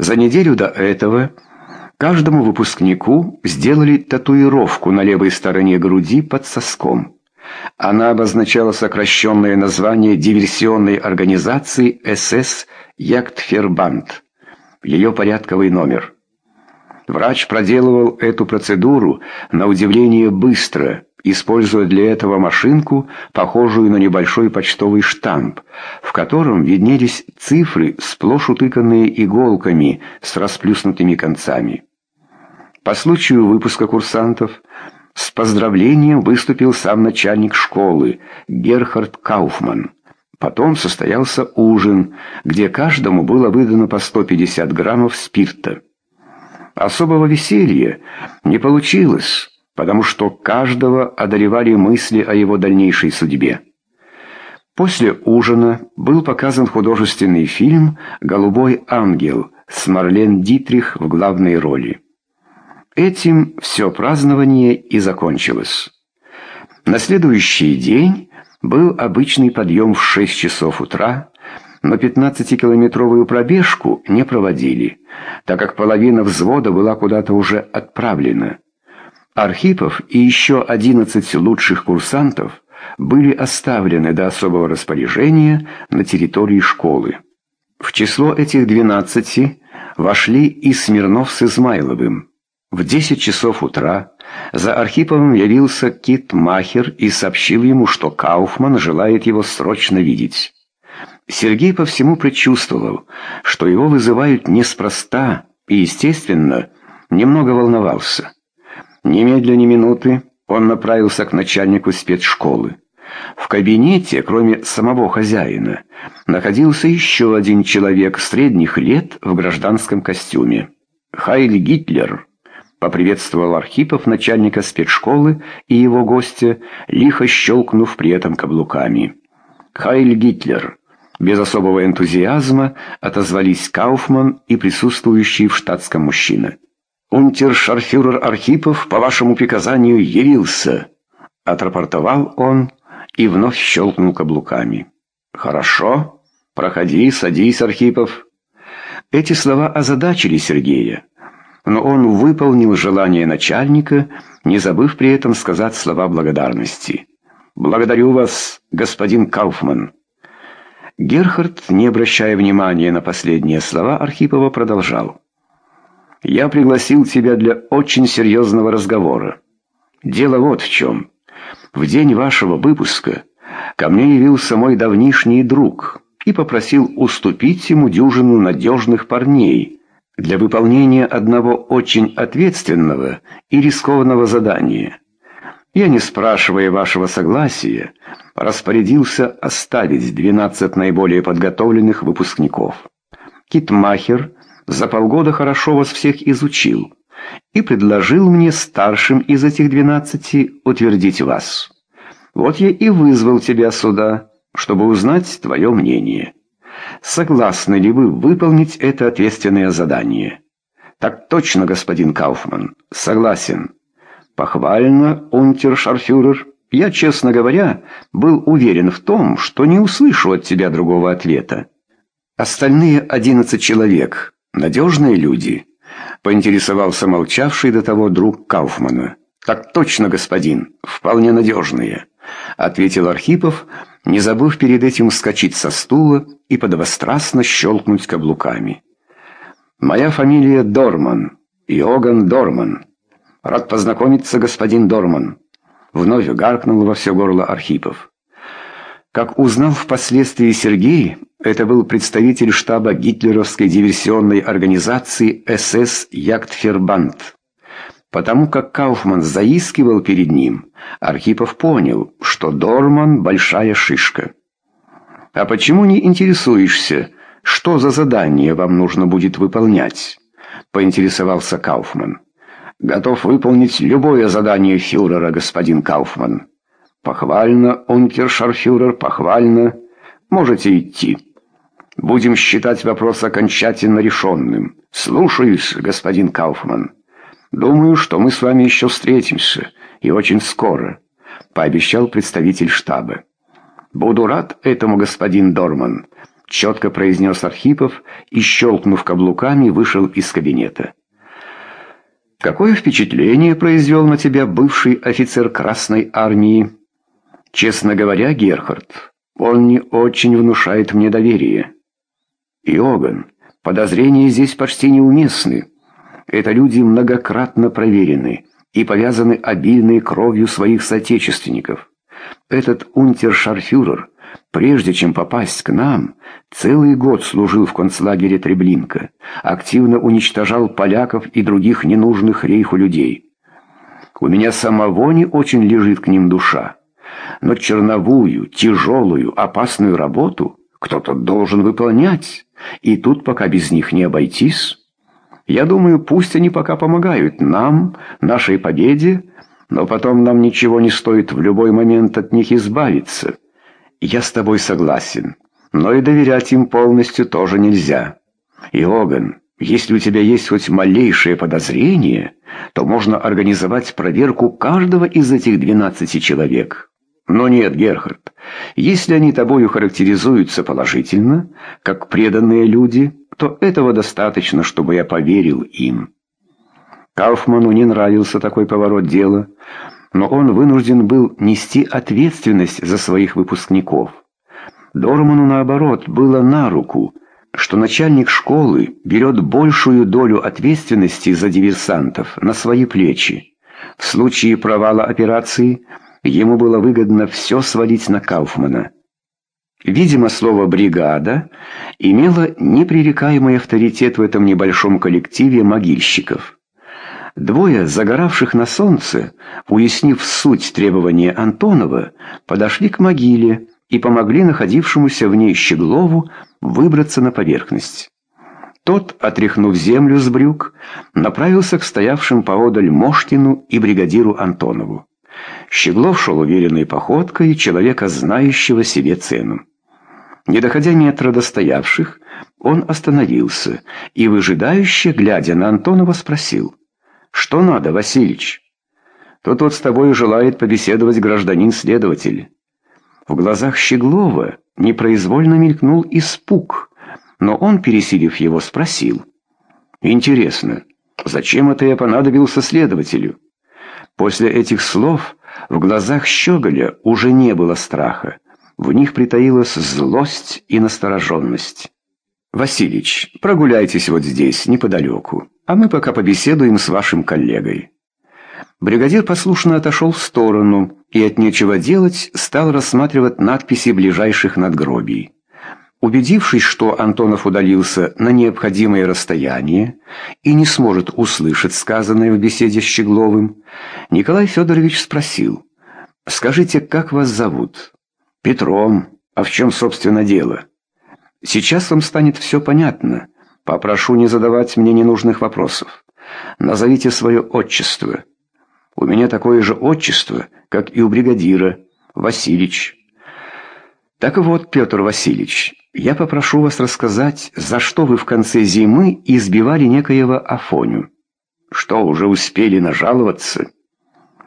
За неделю до этого каждому выпускнику сделали татуировку на левой стороне груди под соском. Она обозначала сокращенное название диверсионной организации СС «Яктфербанд», ее порядковый номер. Врач проделывал эту процедуру на удивление быстро, используя для этого машинку, похожую на небольшой почтовый штамп, в котором виднелись цифры, сплошь утыканные иголками с расплюснутыми концами. По случаю выпуска курсантов с поздравлением выступил сам начальник школы Герхард Кауфман. Потом состоялся ужин, где каждому было выдано по 150 граммов спирта. Особого веселья не получилось, потому что каждого одолевали мысли о его дальнейшей судьбе. После ужина был показан художественный фильм «Голубой ангел» с Марлен Дитрих в главной роли. Этим все празднование и закончилось. На следующий день был обычный подъем в 6 часов утра, но 15-километровую пробежку не проводили, так как половина взвода была куда-то уже отправлена. Архипов и еще 11 лучших курсантов были оставлены до особого распоряжения на территории школы. В число этих 12 вошли и Смирнов с Измайловым. В 10 часов утра за Архиповым явился Кит Махер и сообщил ему, что Кауфман желает его срочно видеть. Сергей по всему предчувствовал, что его вызывают неспроста и, естественно, немного волновался. Немедля ни минуты он направился к начальнику спецшколы. В кабинете, кроме самого хозяина, находился еще один человек средних лет в гражданском костюме. Хайль Гитлер поприветствовал Архипов начальника спецшколы и его гостя, лихо щелкнув при этом каблуками. Хайль Гитлер без особого энтузиазма отозвались Кауфман и присутствующий в штатском мужчина. «Унтершарфюрер Архипов по вашему приказанию явился», — отрапортовал он и вновь щелкнул каблуками. «Хорошо. Проходи, садись, Архипов». Эти слова озадачили Сергея, но он выполнил желание начальника, не забыв при этом сказать слова благодарности. «Благодарю вас, господин Кауфман». Герхард, не обращая внимания на последние слова, Архипова продолжал. «Я пригласил тебя для очень серьезного разговора. Дело вот в чем. В день вашего выпуска ко мне явился мой давнишний друг и попросил уступить ему дюжину надежных парней для выполнения одного очень ответственного и рискованного задания. Я, не спрашивая вашего согласия, распорядился оставить 12 наиболее подготовленных выпускников. Китмахер за полгода хорошо вас всех изучил и предложил мне старшим из этих 12 утвердить вас. Вот я и вызвал тебя сюда, чтобы узнать твое мнение. Согласны ли вы выполнить это ответственное задание? Так точно, господин Кауфман. Согласен. «Похвально, унтершарфюрер. Я, честно говоря, был уверен в том, что не услышу от тебя другого ответа. Остальные одиннадцать человек — надежные люди?» — поинтересовался молчавший до того друг Кауфмана. «Так точно, господин, вполне надежные», — ответил Архипов, не забыв перед этим вскочить со стула и подобострастно щелкнуть каблуками. «Моя фамилия Дорман, Иоганн Дорман». «Рад познакомиться, господин Дорман», — вновь гаркнул во все горло Архипов. Как узнал впоследствии Сергей, это был представитель штаба гитлеровской диверсионной организации СС «Яктфербанд». Потому как Кауфман заискивал перед ним, Архипов понял, что Дорман — большая шишка. «А почему не интересуешься, что за задание вам нужно будет выполнять?» — поинтересовался Кауфман. Готов выполнить любое задание фюрера, господин Кауфман. Похвально, унтершарфюрер, похвально. Можете идти. Будем считать вопрос окончательно решенным. Слушаюсь, господин Кауфман. Думаю, что мы с вами еще встретимся, и очень скоро, пообещал представитель штаба. Буду рад этому, господин Дорман. четко произнес Архипов и, щелкнув каблуками, вышел из кабинета. «Какое впечатление произвел на тебя бывший офицер Красной Армии?» «Честно говоря, Герхард, он не очень внушает мне доверие». «Иоганн, подозрения здесь почти неуместны. Это люди многократно проверены и повязаны обильной кровью своих соотечественников. Этот унтершарфюрер Прежде чем попасть к нам, целый год служил в концлагере Треблинка, активно уничтожал поляков и других ненужных рейху людей. У меня самого не очень лежит к ним душа, но черновую, тяжелую, опасную работу кто-то должен выполнять, и тут пока без них не обойтись. Я думаю, пусть они пока помогают нам, нашей победе, но потом нам ничего не стоит в любой момент от них избавиться». «Я с тобой согласен, но и доверять им полностью тоже нельзя. Иоганн, если у тебя есть хоть малейшее подозрение, то можно организовать проверку каждого из этих двенадцати человек. Но нет, Герхард, если они тобою характеризуются положительно, как преданные люди, то этого достаточно, чтобы я поверил им». Кауфману не нравился такой поворот дела, но он вынужден был нести ответственность за своих выпускников. Дорману, наоборот, было на руку, что начальник школы берет большую долю ответственности за диверсантов на свои плечи. В случае провала операции ему было выгодно все свалить на Кауфмана. Видимо, слово «бригада» имело непререкаемый авторитет в этом небольшом коллективе могильщиков. Двое загоравших на солнце, уяснив суть требования Антонова, подошли к могиле и помогли находившемуся в ней Щеглову выбраться на поверхность. Тот, отряхнув землю с брюк, направился к стоявшим поодаль Мошкину и бригадиру Антонову. Щеглов шел уверенной походкой человека, знающего себе цену. Не доходя метра до стоявших, он остановился и, выжидающе, глядя на Антонова, спросил — «Что надо, Васильич?» «То тот с тобой желает побеседовать гражданин-следователь». В глазах Щеглова непроизвольно мелькнул испуг, но он, пересилив его, спросил. «Интересно, зачем это я понадобился следователю?» После этих слов в глазах Щеголя уже не было страха. В них притаилась злость и настороженность. «Василич, прогуляйтесь вот здесь, неподалеку, а мы пока побеседуем с вашим коллегой». Бригадир послушно отошел в сторону и от нечего делать стал рассматривать надписи ближайших надгробий. Убедившись, что Антонов удалился на необходимое расстояние и не сможет услышать сказанное в беседе с Щегловым, Николай Федорович спросил, «Скажите, как вас зовут?» «Петром. А в чем, собственно, дело?» Сейчас вам станет все понятно. Попрошу не задавать мне ненужных вопросов. Назовите свое отчество. У меня такое же отчество, как и у бригадира. Василич. Так вот, Петр Васильевич, я попрошу вас рассказать, за что вы в конце зимы избивали некоего Афоню. Что, уже успели нажаловаться?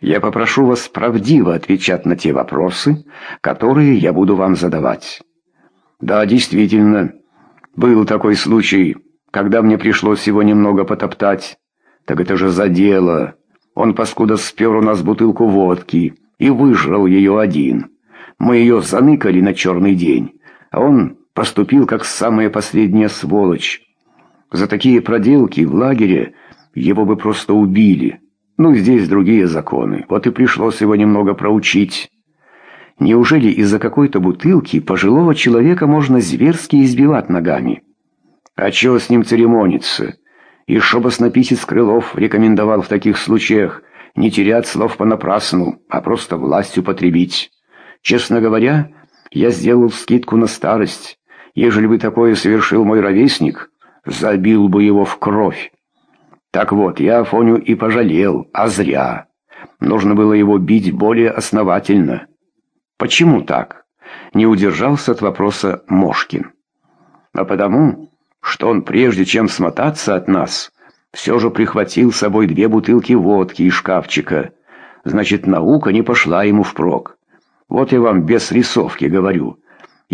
Я попрошу вас правдиво отвечать на те вопросы, которые я буду вам задавать. Да, действительно, был такой случай, когда мне пришлось его немного потоптать. Так это же за дело. Он, паскуда, спер у нас бутылку водки и выжрал ее один. Мы ее заныкали на черный день, а он поступил как самая последняя сволочь. За такие проделки в лагере его бы просто убили. Ну, здесь другие законы, вот и пришлось его немного проучить». Неужели из-за какой-то бутылки пожилого человека можно зверски избивать ногами? А чего с ним церемониться? И шобоснописец Крылов рекомендовал в таких случаях не терять слов понапрасну, а просто власть употребить. Честно говоря, я сделал скидку на старость. Ежели бы такое совершил мой ровесник, забил бы его в кровь. Так вот, я Афоню и пожалел, а зря. Нужно было его бить более основательно. Почему так? Не удержался от вопроса Мошкин. А потому, что он прежде чем смотаться от нас, все же прихватил с собой две бутылки водки из шкафчика. Значит, наука не пошла ему впрок. Вот я вам без рисовки говорю.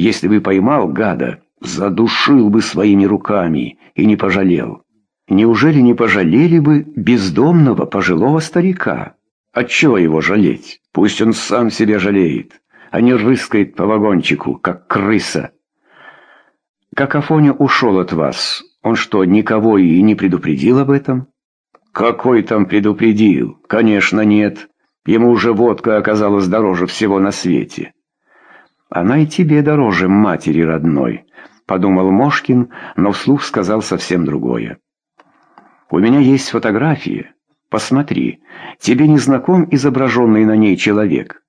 Если бы поймал гада, задушил бы своими руками и не пожалел. Неужели не пожалели бы бездомного пожилого старика? Отчего его жалеть? Пусть он сам себя жалеет, а не рыскает по вагончику, как крыса. Как Афоня ушел от вас, он что, никого и не предупредил об этом? Какой там предупредил? Конечно, нет. Ему уже водка оказалась дороже всего на свете. Она и тебе дороже матери родной, подумал Мошкин, но вслух сказал совсем другое. У меня есть фотография. Посмотри, тебе не знаком изображенный на ней человек.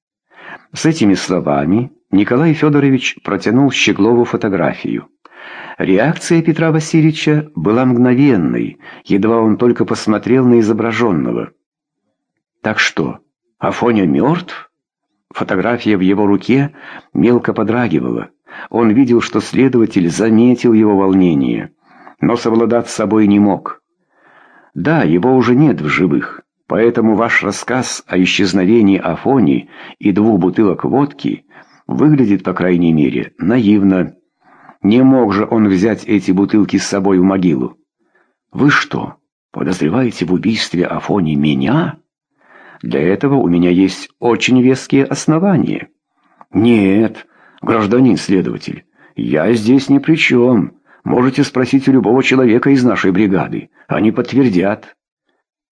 С этими словами Николай Федорович протянул Щеглову фотографию. Реакция Петра Васильевича была мгновенной, едва он только посмотрел на изображенного. «Так что, Афоня мертв?» Фотография в его руке мелко подрагивала. Он видел, что следователь заметил его волнение, но совладать с собой не мог. «Да, его уже нет в живых, поэтому ваш рассказ о исчезновении Афони и двух бутылок водки выглядит, по крайней мере, наивно». Не мог же он взять эти бутылки с собой в могилу. «Вы что, подозреваете в убийстве Афони меня?» «Для этого у меня есть очень веские основания». «Нет, гражданин следователь, я здесь ни при чем. Можете спросить у любого человека из нашей бригады. Они подтвердят».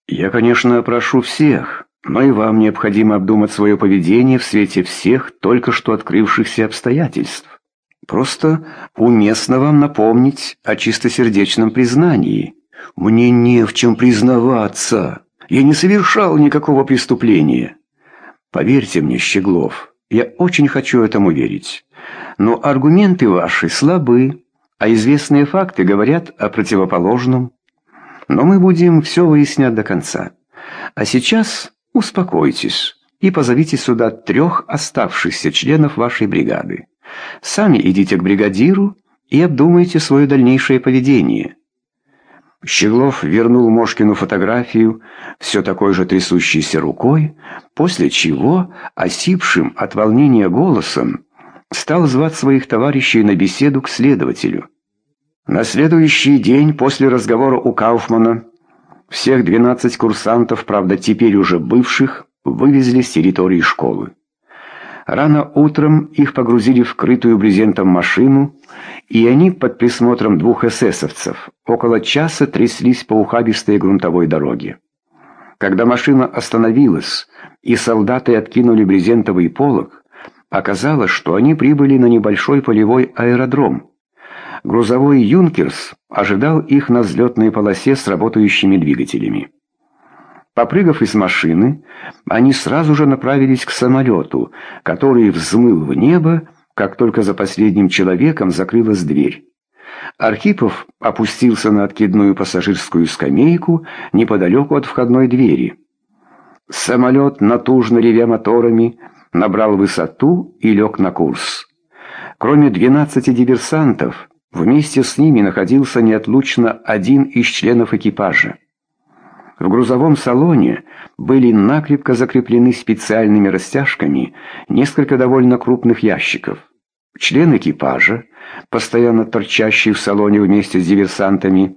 «Я, конечно, прошу всех, но и вам необходимо обдумать свое поведение в свете всех только что открывшихся обстоятельств». Просто уместно вам напомнить о чистосердечном признании. Мне не в чем признаваться. Я не совершал никакого преступления. Поверьте мне, Щеглов, я очень хочу этому верить. Но аргументы ваши слабы, а известные факты говорят о противоположном. Но мы будем все выяснять до конца. А сейчас успокойтесь и позовите сюда трех оставшихся членов вашей бригады. Сами идите к бригадиру и обдумайте свое дальнейшее поведение». Щеглов вернул Мошкину фотографию все такой же трясущейся рукой, после чего, осипшим от волнения голосом, стал звать своих товарищей на беседу к следователю. На следующий день после разговора у Кауфмана всех 12 курсантов, правда теперь уже бывших, вывезли с территории школы. Рано утром их погрузили в крытую брезентом машину, и они под присмотром двух эсэсовцев около часа тряслись по ухабистой грунтовой дороге. Когда машина остановилась и солдаты откинули брезентовый полог, оказалось, что они прибыли на небольшой полевой аэродром. Грузовой «Юнкерс» ожидал их на взлетной полосе с работающими двигателями. Попрыгав из машины, они сразу же направились к самолету, который взмыл в небо, как только за последним человеком закрылась дверь. Архипов опустился на откидную пассажирскую скамейку неподалеку от входной двери. Самолет, натужно ревя моторами, набрал высоту и лег на курс. Кроме 12 диверсантов, вместе с ними находился неотлучно один из членов экипажа. В грузовом салоне были накрепко закреплены специальными растяжками несколько довольно крупных ящиков. Член экипажа, постоянно торчащий в салоне вместе с диверсантами,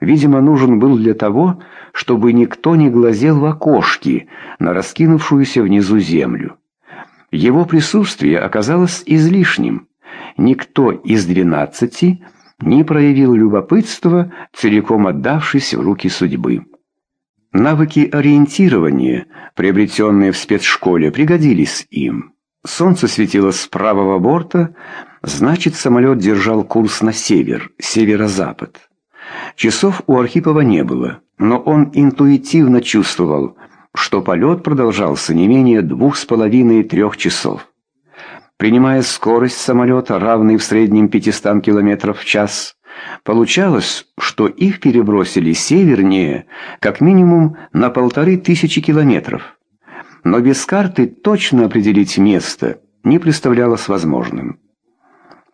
видимо, нужен был для того, чтобы никто не глазел в окошки на раскинувшуюся внизу землю. Его присутствие оказалось излишним. Никто из двенадцати не проявил любопытства, целиком отдавшись в руки судьбы. Навыки ориентирования, приобретенные в спецшколе, пригодились им. Солнце светило с правого борта, значит, самолет держал курс на север, северо-запад. Часов у Архипова не было, но он интуитивно чувствовал, что полет продолжался не менее двух с половиной-трех часов. Принимая скорость самолета, равной в среднем 500 км в час, Получалось, что их перебросили севернее как минимум на полторы тысячи километров. Но без карты точно определить место не представлялось возможным.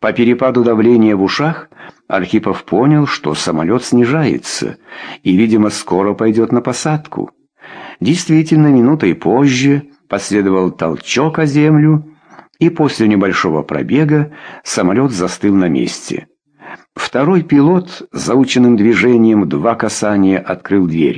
По перепаду давления в ушах Архипов понял, что самолет снижается и, видимо, скоро пойдет на посадку. Действительно, минутой позже последовал толчок о землю, и после небольшого пробега самолет застыл на месте. Второй пилот заученным движением два касания открыл дверь.